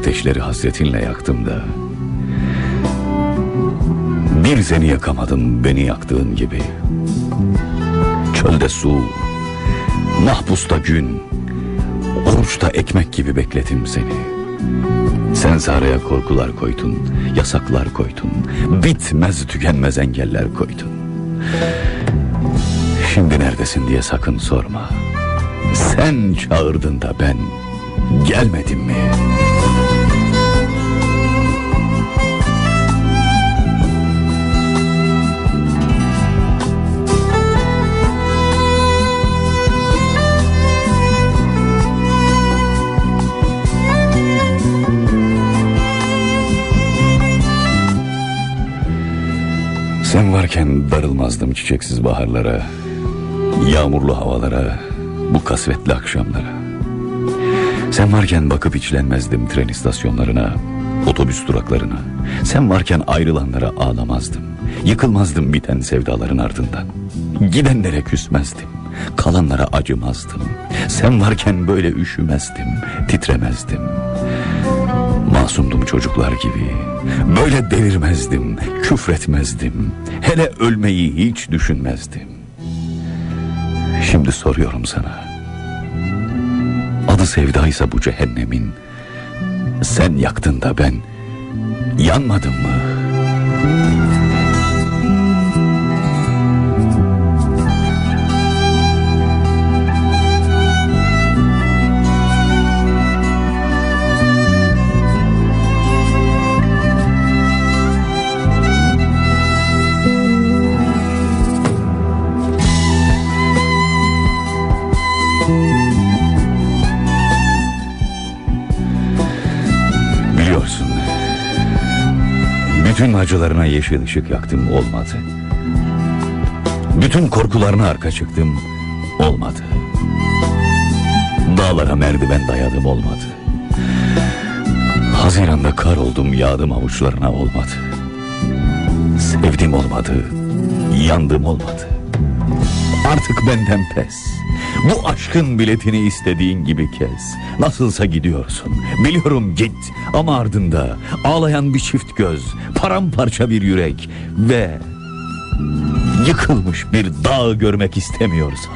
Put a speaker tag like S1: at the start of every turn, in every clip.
S1: ateşleri hasretinle yaktım da Bir seni yakamadım beni yaktığın gibi. Çölde su Mahpusta gün Oruçta ekmek gibi bekledim seni. Sen araya korkular koydun Yasaklar koydun Bitmez tükenmez engeller koydun. Şimdi neredesin diye sakın sorma. Sen çağırdın da ben Gelmedim mi? Sen varken darılmazdım çiçeksiz baharlara Yağmurlu havalara Bu kasvetli akşamlara. Sen varken bakıp içlenmezdim tren istasyonlarına Otobüs duraklarına. Sen varken ayrılanlara ağlamazdım Yıkılmazdım biten sevdaların ardından. Gidenlere küsmezdim Kalanlara acımazdım. Sen varken böyle üşümezdim Titremezdim Masumdum çocuklar gibi. Böyle delirmezdim Küfretmezdim. Hele ölmeyi hiç düşünmezdim. Şimdi soruyorum sana. Adı sevdaysa bu cehennemin. Sen yaktın da ben Yanmadım mı? Biliyorsun Bütün acılarına yeşil ışık yaktım olmadı. Bütün korkularına arka çıktım olmadı. Dağlara merdiven dayadım olmadı. Haziranda kar oldum yağdım avuçlarına olmadı. Sevdim olmadı. Yandım olmadı. Artık benden pes Bu aşkın biletini istediğin gibi kes. Nasılsa gidiyorsun. Biliyorum git. Ama ardında Ağlayan bir çift göz Paramparça bir yürek Ve Yıkılmış bir dağ görmek istemiyorsan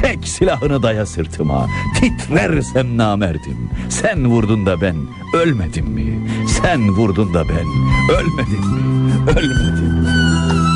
S1: Çek silahını daya sırtıma. Titrersem namerdim Sen vurdun da ben ölmedim mi? Sen vurdun da ben ölmedim mi? Ölmedim